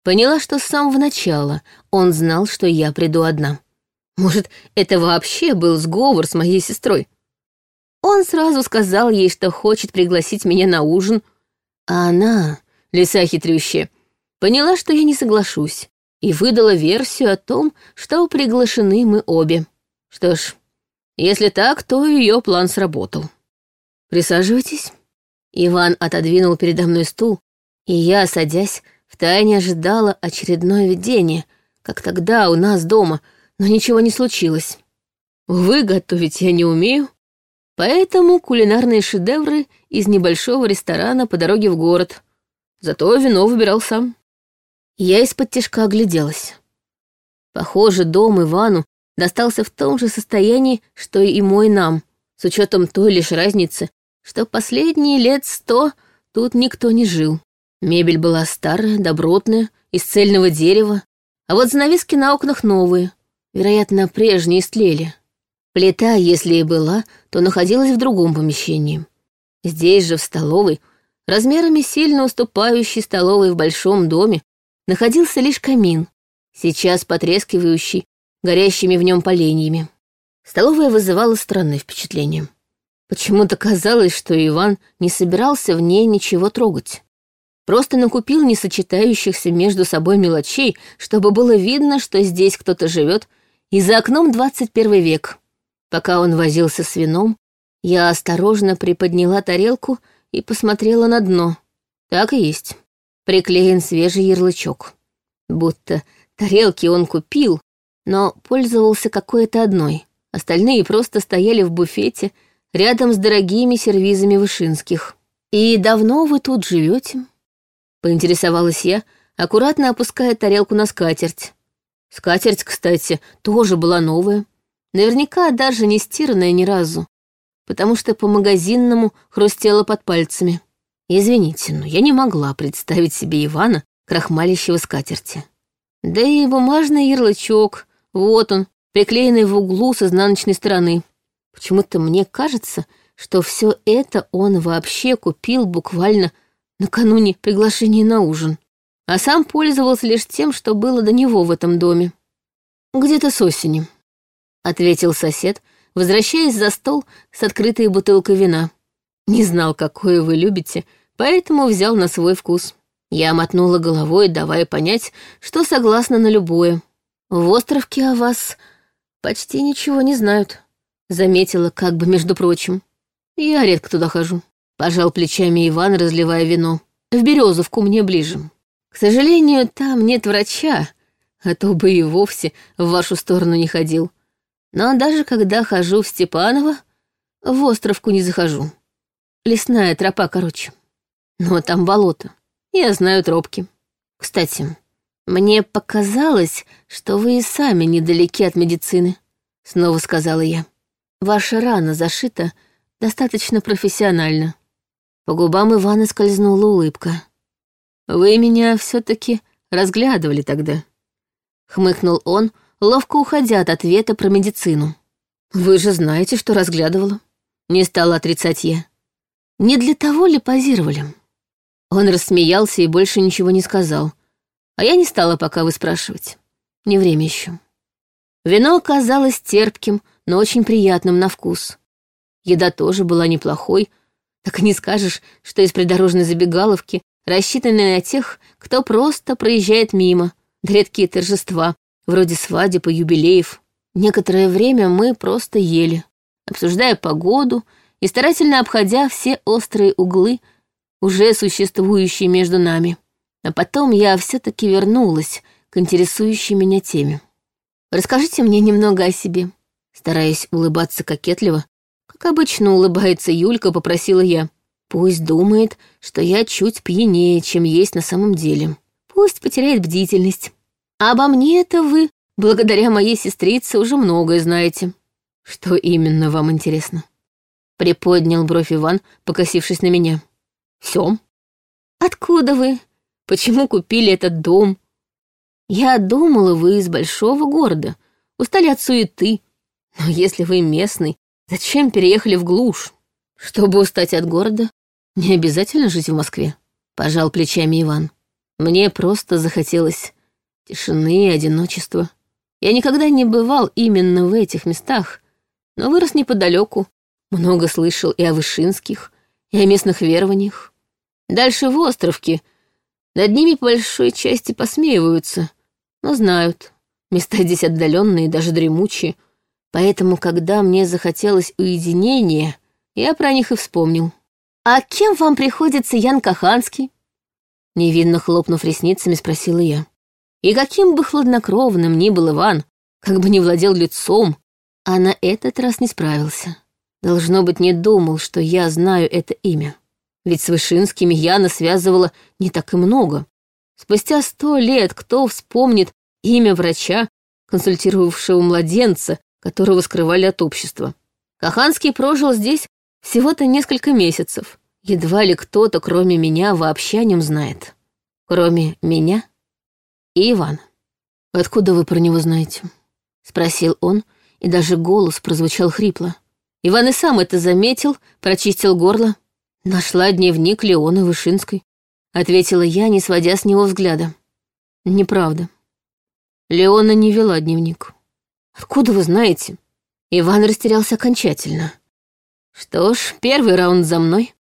поняла, что с самого начала он знал, что я приду одна. Может, это вообще был сговор с моей сестрой. Он сразу сказал ей, что хочет пригласить меня на ужин, А она, лиса хитрющая, поняла, что я не соглашусь, и выдала версию о том, что приглашены мы обе. Что ж, если так, то ее план сработал. Присаживайтесь. Иван отодвинул передо мной стул, и я, садясь, втайне ожидала очередное видение, как тогда у нас дома, но ничего не случилось. Вы готовить я не умею, поэтому кулинарные шедевры из небольшого ресторана по дороге в город. Зато вино выбирал сам. Я из-под тяжка огляделась. Похоже, дом Ивану достался в том же состоянии, что и мой нам, с учетом той лишь разницы, что последние лет сто тут никто не жил. Мебель была старая, добротная, из цельного дерева, а вот занавески на окнах новые, вероятно, прежние истлели. Плита, если и была, то находилась в другом помещении. Здесь же, в столовой, размерами сильно уступающей столовой в большом доме, находился лишь камин, сейчас потрескивающий горящими в нем поленьями. Столовая вызывала странное впечатление. Почему-то казалось, что Иван не собирался в ней ничего трогать. Просто накупил несочетающихся между собой мелочей, чтобы было видно, что здесь кто-то живет, и за окном 21 век. Пока он возился с вином, я осторожно приподняла тарелку и посмотрела на дно. Так и есть. Приклеен свежий ярлычок. Будто тарелки он купил, но пользовался какой-то одной. Остальные просто стояли в буфете рядом с дорогими сервизами Вышинских. «И давно вы тут живете? Поинтересовалась я, аккуратно опуская тарелку на скатерть. Скатерть, кстати, тоже была новая. Наверняка даже не стиранная ни разу, потому что по-магазинному хрустела под пальцами. Извините, но я не могла представить себе Ивана, крахмалящего скатерти. Да и бумажный ярлычок, вот он, приклеенный в углу с изнаночной стороны. Почему-то мне кажется, что все это он вообще купил буквально накануне приглашения на ужин, а сам пользовался лишь тем, что было до него в этом доме. «Где-то с осени», — ответил сосед, возвращаясь за стол с открытой бутылкой вина. «Не знал, какое вы любите, поэтому взял на свой вкус». Я мотнула головой, давая понять, что согласна на любое. «В островке о вас почти ничего не знают», — заметила как бы между прочим. «Я редко туда хожу». Пожал плечами Иван, разливая вино. В Березовку мне ближе. К сожалению, там нет врача, а то бы и вовсе в вашу сторону не ходил. Но даже когда хожу в Степаново, в островку не захожу. Лесная тропа короче. Но там болото. Я знаю тропки. Кстати, мне показалось, что вы и сами недалеки от медицины, снова сказала я. Ваша рана зашита достаточно профессионально. По губам Ивана скользнула улыбка. «Вы меня все таки разглядывали тогда», — хмыкнул он, ловко уходя от ответа про медицину. «Вы же знаете, что разглядывала», — не стала отрицать я. «Не для того ли позировали?» Он рассмеялся и больше ничего не сказал, а я не стала пока выспрашивать. Не время еще. Вино оказалось терпким, но очень приятным на вкус. Еда тоже была неплохой, так и не скажешь, что из придорожной забегаловки, рассчитанной на тех, кто просто проезжает мимо, да редкие торжества, вроде свадеб и юбилеев. Некоторое время мы просто ели, обсуждая погоду и старательно обходя все острые углы, уже существующие между нами. А потом я все-таки вернулась к интересующей меня теме. «Расскажите мне немного о себе», стараясь улыбаться кокетливо, как обычно улыбается Юлька, попросила я. Пусть думает, что я чуть пьянее, чем есть на самом деле. Пусть потеряет бдительность. А обо мне это вы, благодаря моей сестрице, уже многое знаете. Что именно вам интересно? Приподнял бровь Иван, покосившись на меня. Все. Откуда вы? Почему купили этот дом? Я думала, вы из большого города, устали от суеты. Но если вы местный, Зачем переехали в глушь? Чтобы устать от города, не обязательно жить в Москве. Пожал плечами Иван. Мне просто захотелось тишины и одиночества. Я никогда не бывал именно в этих местах, но вырос неподалеку, много слышал и о Вышинских, и о местных верованиях. Дальше в островке. Над ними по большой части посмеиваются, но знают. Места здесь отдаленные, даже дремучие. Поэтому, когда мне захотелось уединения, я про них и вспомнил. «А кем вам приходится Ян Каханский?» Невинно хлопнув ресницами, спросила я. И каким бы хладнокровным ни был Иван, как бы ни владел лицом, а на этот раз не справился. Должно быть, не думал, что я знаю это имя. Ведь с Вышинскими Яна связывала не так и много. Спустя сто лет кто вспомнит имя врача, консультировавшего младенца, которого скрывали от общества? Каханский прожил здесь всего-то несколько месяцев. Едва ли кто-то, кроме меня, вообще о нем знает. Кроме меня и Иван. «Откуда вы про него знаете?» — спросил он, и даже голос прозвучал хрипло. Иван и сам это заметил, прочистил горло. «Нашла дневник Леоны Вышинской», — ответила я, не сводя с него взгляда. «Неправда. Леона не вела дневник». «Откуда вы знаете?» Иван растерялся окончательно. «Что ж, первый раунд за мной».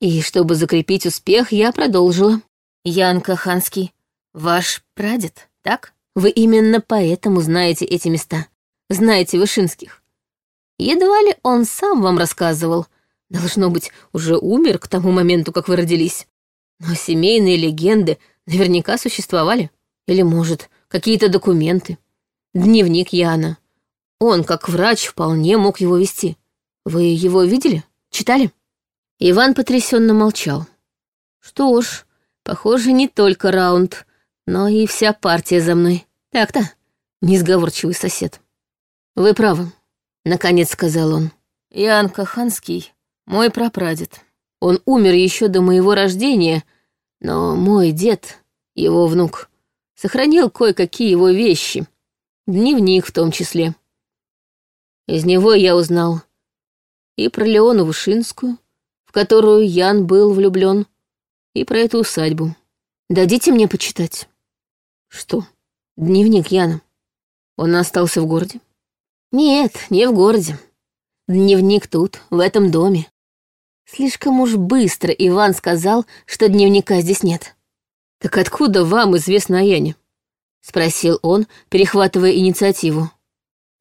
И чтобы закрепить успех, я продолжила. «Янка Ханский, ваш прадед, так? Вы именно поэтому знаете эти места, знаете Вышинских. Едва ли он сам вам рассказывал. Должно быть, уже умер к тому моменту, как вы родились. Но семейные легенды наверняка существовали. Или, может, какие-то документы. Дневник Яна. Он, как врач, вполне мог его вести. Вы его видели? Читали?» Иван потрясенно молчал. «Что ж, похоже, не только раунд, но и вся партия за мной. Так-то, несговорчивый сосед». «Вы правы», — наконец сказал он. «Ян Каханский, мой прапрадед. Он умер еще до моего рождения, но мой дед, его внук, сохранил кое-какие его вещи, дневник в том числе. Из него я узнал и про Леону Вышинскую, в которую Ян был влюблен, и про эту усадьбу. Дадите мне почитать. Что? Дневник Яна. Он остался в городе? Нет, не в городе. Дневник тут, в этом доме. Слишком уж быстро Иван сказал, что дневника здесь нет. «Так откуда вам известно о Яне?» — спросил он, перехватывая инициативу.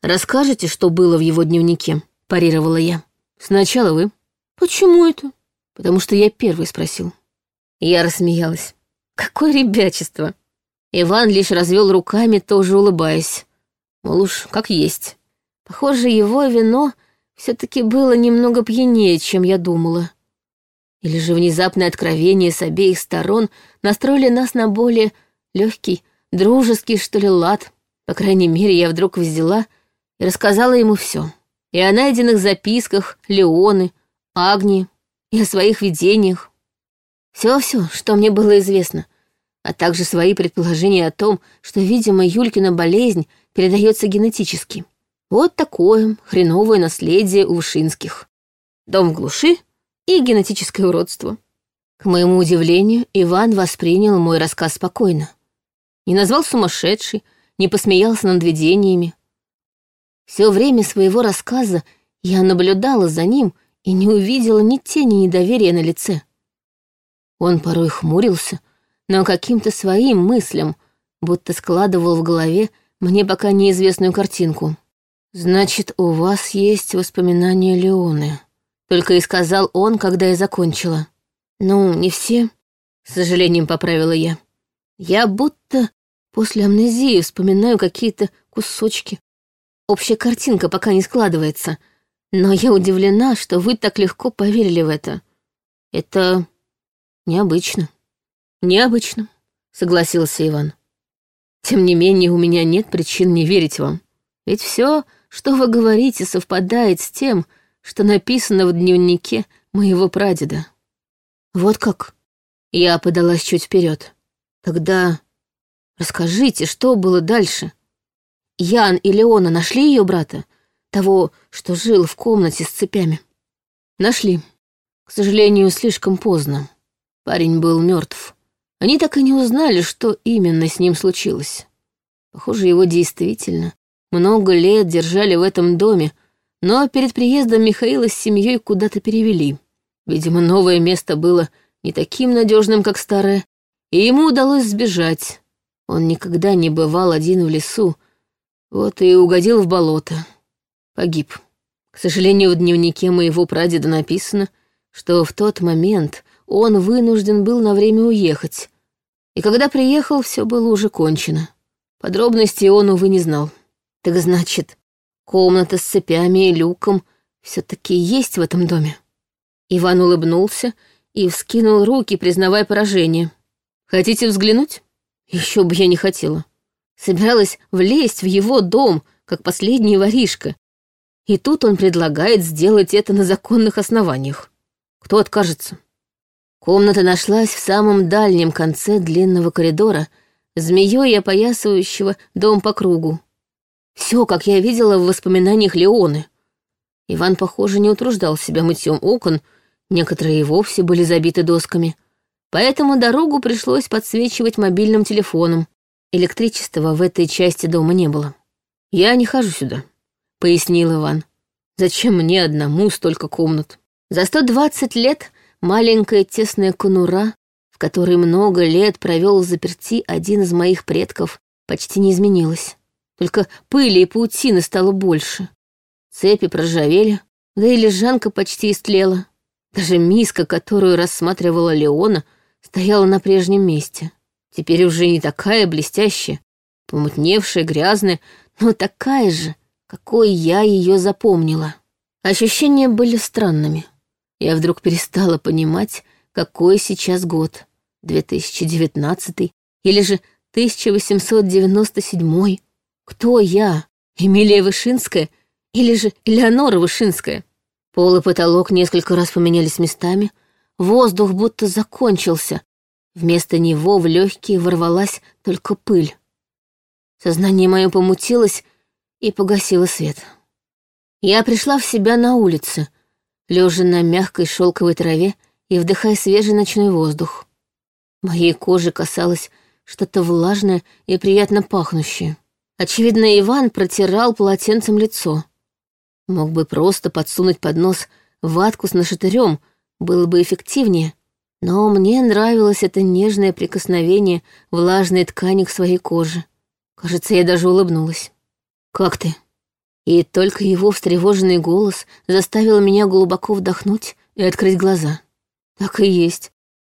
«Расскажете, что было в его дневнике?» — парировала я. «Сначала вы». «Почему это?» «Потому что я первый спросил». Я рассмеялась. «Какое ребячество!» Иван лишь развел руками, тоже улыбаясь. Мол уж как есть. Похоже, его вино все таки было немного пьянее, чем я думала. Или же внезапное откровение с обеих сторон настроили нас на более легкий, дружеский, что ли, лад. По крайней мере, я вдруг взяла и рассказала ему все. И о найденных записках Леоны, Агнии, и о своих видениях. Все-все, что мне было известно, а также свои предположения о том, что, видимо, Юлькина болезнь передается генетически. Вот такое хреновое наследие у Ушинских. Дом в глуши и генетическое уродство. К моему удивлению, Иван воспринял мой рассказ спокойно. Не назвал сумасшедший, не посмеялся над видениями. Все время своего рассказа я наблюдала за ним и не увидела ни тени недоверия на лице. Он порой хмурился, но каким-то своим мыслям, будто складывал в голове мне пока неизвестную картинку. «Значит, у вас есть воспоминания Леоны», — только и сказал он, когда я закончила. «Ну, не все», — с сожалением поправила я. «Я будто после амнезии вспоминаю какие-то кусочки, Общая картинка пока не складывается, но я удивлена, что вы так легко поверили в это. Это необычно. Необычно, согласился Иван. Тем не менее, у меня нет причин не верить вам. Ведь все, что вы говорите, совпадает с тем, что написано в дневнике моего прадеда. Вот как? Я подалась чуть вперед. Тогда расскажите, что было дальше? Ян и Леона нашли ее брата, того, что жил в комнате с цепями. Нашли. К сожалению, слишком поздно. Парень был мертв. Они так и не узнали, что именно с ним случилось. Похоже, его действительно много лет держали в этом доме, но перед приездом Михаила с семьей куда-то перевели. Видимо, новое место было не таким надежным, как старая, и ему удалось сбежать. Он никогда не бывал один в лесу, вот и угодил в болото. Погиб. К сожалению, в дневнике моего прадеда написано, что в тот момент он вынужден был на время уехать, и когда приехал, все было уже кончено. Подробностей он, увы, не знал. Так значит, комната с цепями и люком все таки есть в этом доме. Иван улыбнулся и вскинул руки, признавая поражение. «Хотите взглянуть?» Еще бы я не хотела. Собиралась влезть в его дом, как последняя воришка. И тут он предлагает сделать это на законных основаниях. Кто откажется? Комната нашлась в самом дальнем конце длинного коридора, змеей опоясывающего дом по кругу. Все, как я видела в воспоминаниях Леоны. Иван, похоже, не утруждал себя мытьем окон, некоторые и вовсе были забиты досками. Поэтому дорогу пришлось подсвечивать мобильным телефоном. Электричества в этой части дома не было. «Я не хожу сюда», — пояснил Иван. «Зачем мне одному столько комнат?» За 120 лет маленькая тесная конура, в которой много лет провел заперти один из моих предков, почти не изменилась. Только пыли и паутины стало больше. Цепи проржавели, да и лежанка почти истлела. Даже миска, которую рассматривала Леона, стояла на прежнем месте. Теперь уже не такая блестящая, помутневшая, грязная, но такая же, какой я ее запомнила. Ощущения были странными. Я вдруг перестала понимать, какой сейчас год. 2019 или же 1897. Кто я? Эмилия Вышинская или же Элеонора Вышинская? Пол и потолок несколько раз поменялись местами, воздух будто закончился. Вместо него в легкие ворвалась только пыль. Сознание мое помутилось и погасило свет. Я пришла в себя на улице, лежа на мягкой шелковой траве и вдыхая свежий ночной воздух. Моей коже касалось что-то влажное и приятно пахнущее. Очевидно, Иван протирал полотенцем лицо. Мог бы просто подсунуть под нос ватку с нашатырем, было бы эффективнее. Но мне нравилось это нежное прикосновение влажной ткани к своей коже. Кажется, я даже улыбнулась. «Как ты?» И только его встревоженный голос заставил меня глубоко вдохнуть и открыть глаза. Так и есть.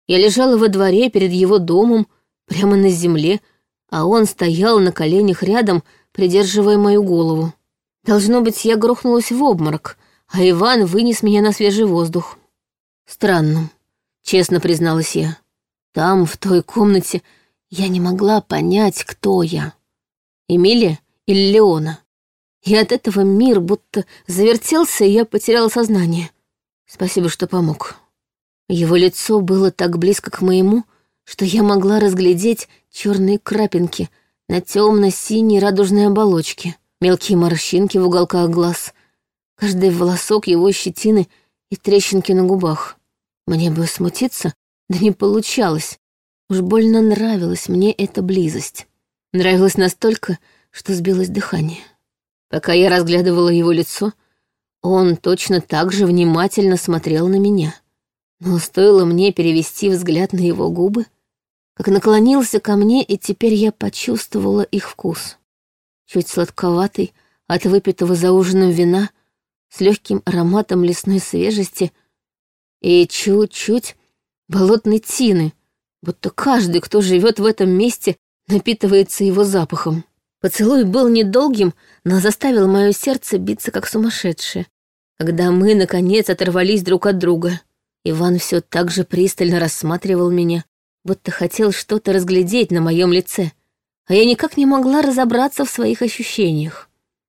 Я лежала во дворе перед его домом, прямо на земле, а он стоял на коленях рядом, придерживая мою голову. Должно быть, я грохнулась в обморок, а Иван вынес меня на свежий воздух. Странно, честно призналась я. Там, в той комнате, я не могла понять, кто я. Эмилия или Леона. И от этого мир будто завертелся, и я потеряла сознание. Спасибо, что помог. Его лицо было так близко к моему, что я могла разглядеть черные крапинки на темно-синей радужной оболочке, мелкие морщинки в уголках глаз, каждый волосок его щетины и трещинки на губах. Мне бы смутиться, да не получалось. Уж больно нравилась мне эта близость. Нравилось настолько, что сбилось дыхание. Пока я разглядывала его лицо, он точно так же внимательно смотрел на меня. Но стоило мне перевести взгляд на его губы, как наклонился ко мне, и теперь я почувствовала их вкус. Чуть сладковатый от выпитого за ужином вина, с легким ароматом лесной свежести и чуть-чуть болотной тины, будто каждый, кто живет в этом месте, напитывается его запахом. Поцелуй был недолгим, но заставил мое сердце биться как сумасшедшее. Когда мы, наконец, оторвались друг от друга, Иван все так же пристально рассматривал меня, будто хотел что-то разглядеть на моем лице, а я никак не могла разобраться в своих ощущениях.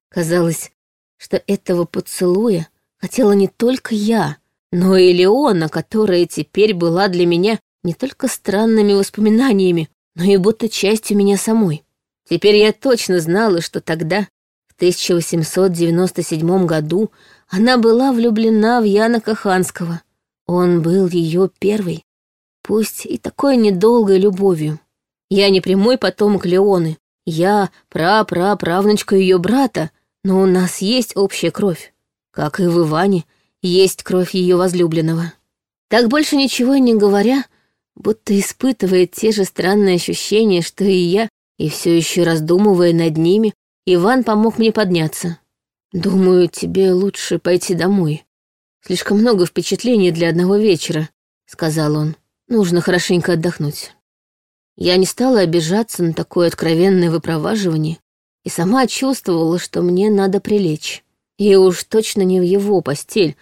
Казалось, что этого поцелуя хотела не только я, но и Леона, которая теперь была для меня не только странными воспоминаниями, но и будто частью меня самой. Теперь я точно знала, что тогда, в 1897 году, она была влюблена в Яна Каханского. Он был ее первой, пусть и такой недолгой любовью. Я не прямой потомок Леоны, я пра-пра-правнучка ее брата, но у нас есть общая кровь. Как и в Иване, есть кровь ее возлюбленного. Так больше ничего не говоря, будто испытывает те же странные ощущения, что и я, и все еще раздумывая над ними, Иван помог мне подняться. «Думаю, тебе лучше пойти домой. Слишком много впечатлений для одного вечера», — сказал он. «Нужно хорошенько отдохнуть». Я не стала обижаться на такое откровенное выпроваживание и сама чувствовала, что мне надо прилечь. И уж точно не в его постель,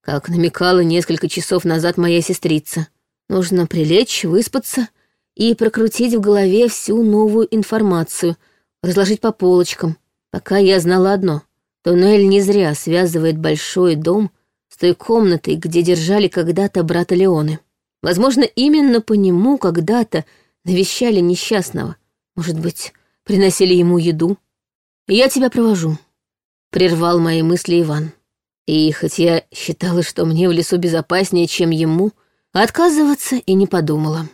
как намекала несколько часов назад моя сестрица. Нужно прилечь, выспаться и прокрутить в голове всю новую информацию, разложить по полочкам, пока я знала одно. Туннель не зря связывает большой дом с той комнатой, где держали когда-то брата Леоны. Возможно, именно по нему когда-то навещали несчастного. Может быть, приносили ему еду. «Я тебя провожу», — прервал мои мысли Иван. И хоть я считала, что мне в лесу безопаснее, чем ему, отказываться и не подумала.